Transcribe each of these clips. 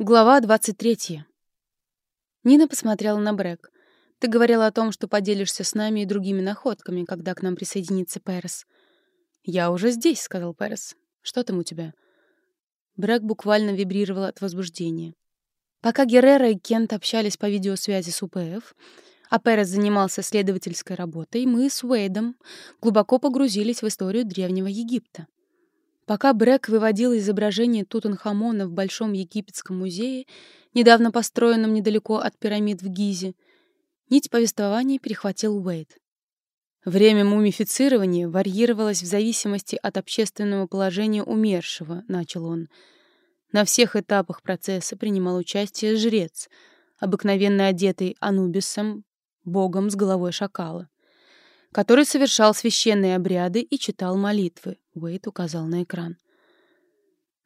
Глава 23. Нина посмотрела на Брэк. «Ты говорила о том, что поделишься с нами и другими находками, когда к нам присоединится Перес». «Я уже здесь», — сказал Перес. «Что там у тебя?» Брэк буквально вибрировал от возбуждения. Пока Геррера и Кент общались по видеосвязи с УПФ, а Перес занимался следовательской работой, мы с Уэйдом глубоко погрузились в историю Древнего Египта. Пока Брэк выводил изображение Тутанхамона в Большом египетском музее, недавно построенном недалеко от пирамид в Гизе, нить повествования перехватил Уэйд. Время мумифицирования варьировалось в зависимости от общественного положения умершего, начал он. На всех этапах процесса принимал участие жрец, обыкновенно одетый Анубисом, богом с головой шакала который совершал священные обряды и читал молитвы. Уэйт указал на экран.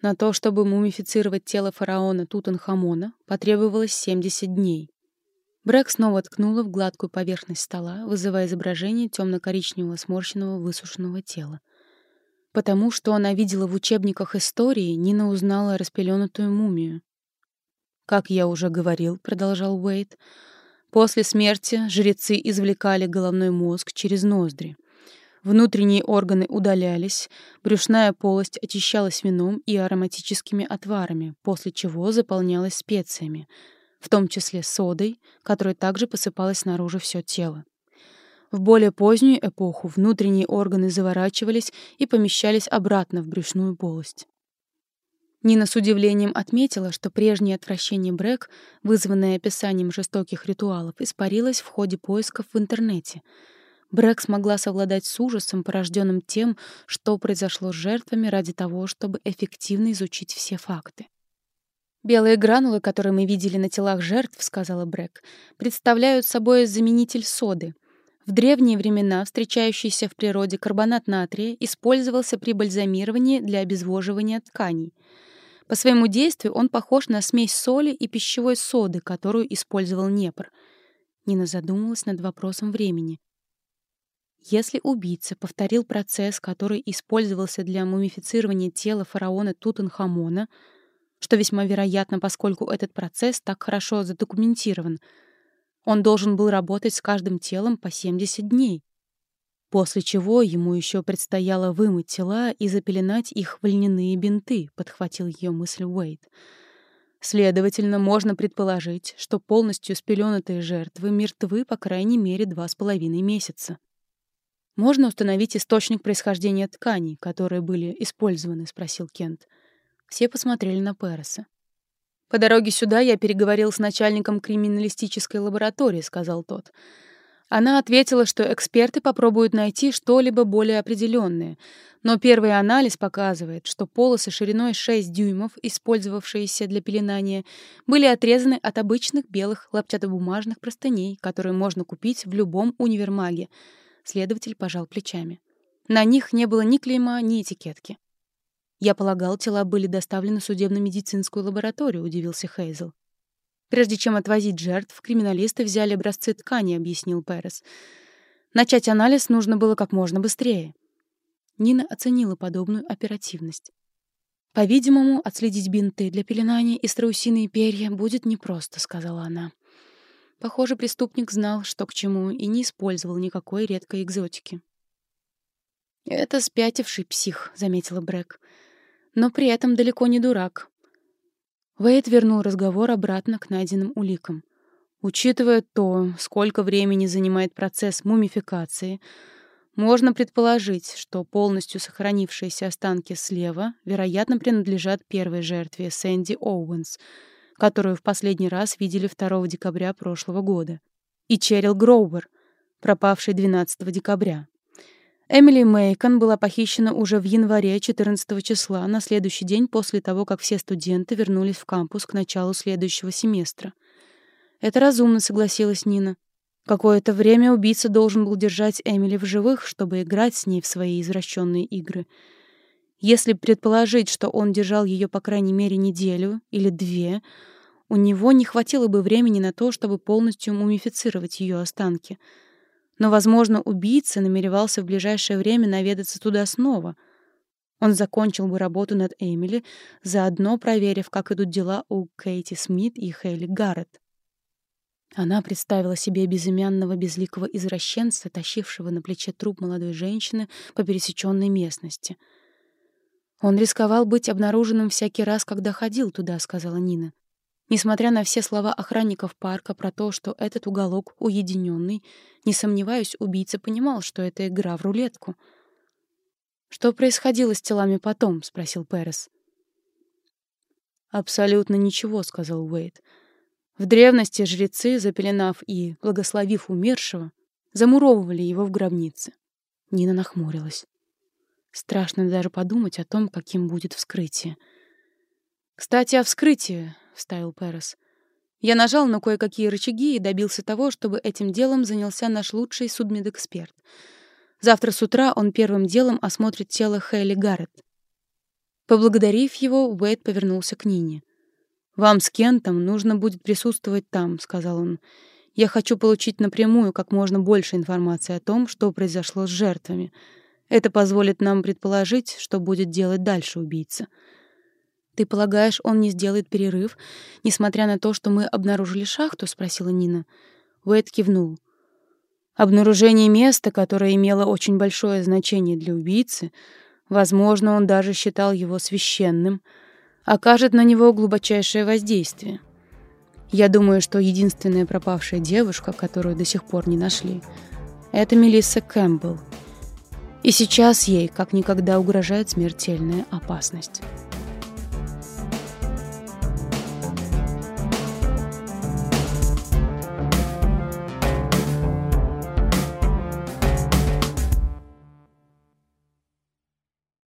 На то, чтобы мумифицировать тело фараона Тутанхамона, потребовалось 70 дней. Брэк снова ткнула в гладкую поверхность стола, вызывая изображение темно-коричневого сморщенного высушенного тела. Потому что она видела в учебниках истории, Нина узнала распеленутую мумию. «Как я уже говорил», — продолжал Уэйт, — После смерти жрецы извлекали головной мозг через ноздри. Внутренние органы удалялись, брюшная полость очищалась вином и ароматическими отварами, после чего заполнялась специями, в том числе содой, которой также посыпалась снаружи все тело. В более позднюю эпоху внутренние органы заворачивались и помещались обратно в брюшную полость. Нина с удивлением отметила, что прежнее отвращение Брэк, вызванное описанием жестоких ритуалов, испарилось в ходе поисков в интернете. Брэк смогла совладать с ужасом, порожденным тем, что произошло с жертвами ради того, чтобы эффективно изучить все факты. «Белые гранулы, которые мы видели на телах жертв, — сказала Брэк, — представляют собой заменитель соды. В древние времена встречающийся в природе карбонат натрия использовался при бальзамировании для обезвоживания тканей — по своему действию он похож на смесь соли и пищевой соды, которую использовал Днепр. Нина задумалась над вопросом времени. Если убийца повторил процесс, который использовался для мумифицирования тела фараона Тутанхамона, что весьма вероятно, поскольку этот процесс так хорошо задокументирован, он должен был работать с каждым телом по 70 дней. После чего ему еще предстояло вымыть тела и запеленать их в льняные бинты, подхватил ее мысль Уэйд. Следовательно, можно предположить, что полностью спеленатые жертвы мертвы по крайней мере два с половиной месяца. «Можно установить источник происхождения тканей, которые были использованы?» — спросил Кент. Все посмотрели на Переса. «По дороге сюда я переговорил с начальником криминалистической лаборатории», — сказал тот. Она ответила, что эксперты попробуют найти что-либо более определенное, но первый анализ показывает, что полосы шириной 6 дюймов, использовавшиеся для пеленания, были отрезаны от обычных белых лапчатобумажных простыней, которые можно купить в любом универмаге. Следователь пожал плечами. На них не было ни клейма, ни этикетки. «Я полагал, тела были доставлены в судебно-медицинскую лабораторию», — удивился Хейзел. Прежде чем отвозить жертв, криминалисты взяли образцы ткани, объяснил Перес. Начать анализ нужно было как можно быстрее. Нина оценила подобную оперативность. «По-видимому, отследить бинты для пеленания и страусиные перья будет непросто», — сказала она. Похоже, преступник знал, что к чему, и не использовал никакой редкой экзотики. «Это спятивший псих», — заметила Брэк. «Но при этом далеко не дурак. Вейд вернул разговор обратно к найденным уликам. Учитывая то, сколько времени занимает процесс мумификации, можно предположить, что полностью сохранившиеся останки слева, вероятно, принадлежат первой жертве Сэнди Оуэнс, которую в последний раз видели 2 декабря прошлого года, и Черил Гроувер, пропавший 12 декабря. Эмили Мейкон была похищена уже в январе 14 числа, на следующий день после того, как все студенты вернулись в кампус к началу следующего семестра. «Это разумно», — согласилась Нина. Какое-то время убийца должен был держать Эмили в живых, чтобы играть с ней в свои извращенные игры. Если предположить, что он держал ее по крайней мере неделю или две, у него не хватило бы времени на то, чтобы полностью мумифицировать ее останки — но, возможно, убийца намеревался в ближайшее время наведаться туда снова. Он закончил бы работу над Эмили, заодно проверив, как идут дела у Кейти Смит и Хейли Гаррет. Она представила себе безымянного безликого извращенца, тащившего на плече труп молодой женщины по пересеченной местности. «Он рисковал быть обнаруженным всякий раз, когда ходил туда», — сказала Нина. Несмотря на все слова охранников парка про то, что этот уголок уединенный, не сомневаюсь, убийца понимал, что это игра в рулетку. «Что происходило с телами потом?» — спросил Перес. «Абсолютно ничего», — сказал Уэйд. В древности жрецы, запеленав и благословив умершего, замуровывали его в гробнице. Нина нахмурилась. Страшно даже подумать о том, каким будет вскрытие. «Кстати, о вскрытии», — вставил Перес. «Я нажал на кое-какие рычаги и добился того, чтобы этим делом занялся наш лучший судмедэксперт. Завтра с утра он первым делом осмотрит тело Хейли Гаррет». Поблагодарив его, Уэйд повернулся к Нине. «Вам с Кентом нужно будет присутствовать там», — сказал он. «Я хочу получить напрямую как можно больше информации о том, что произошло с жертвами. Это позволит нам предположить, что будет делать дальше убийца». «Ты полагаешь, он не сделает перерыв, несмотря на то, что мы обнаружили шахту?» — спросила Нина. Уэйд кивнул. Обнаружение места, которое имело очень большое значение для убийцы, возможно, он даже считал его священным — окажет на него глубочайшее воздействие. Я думаю, что единственная пропавшая девушка, которую до сих пор не нашли, это Мелисса Кэмпбелл. И сейчас ей как никогда угрожает смертельная опасность.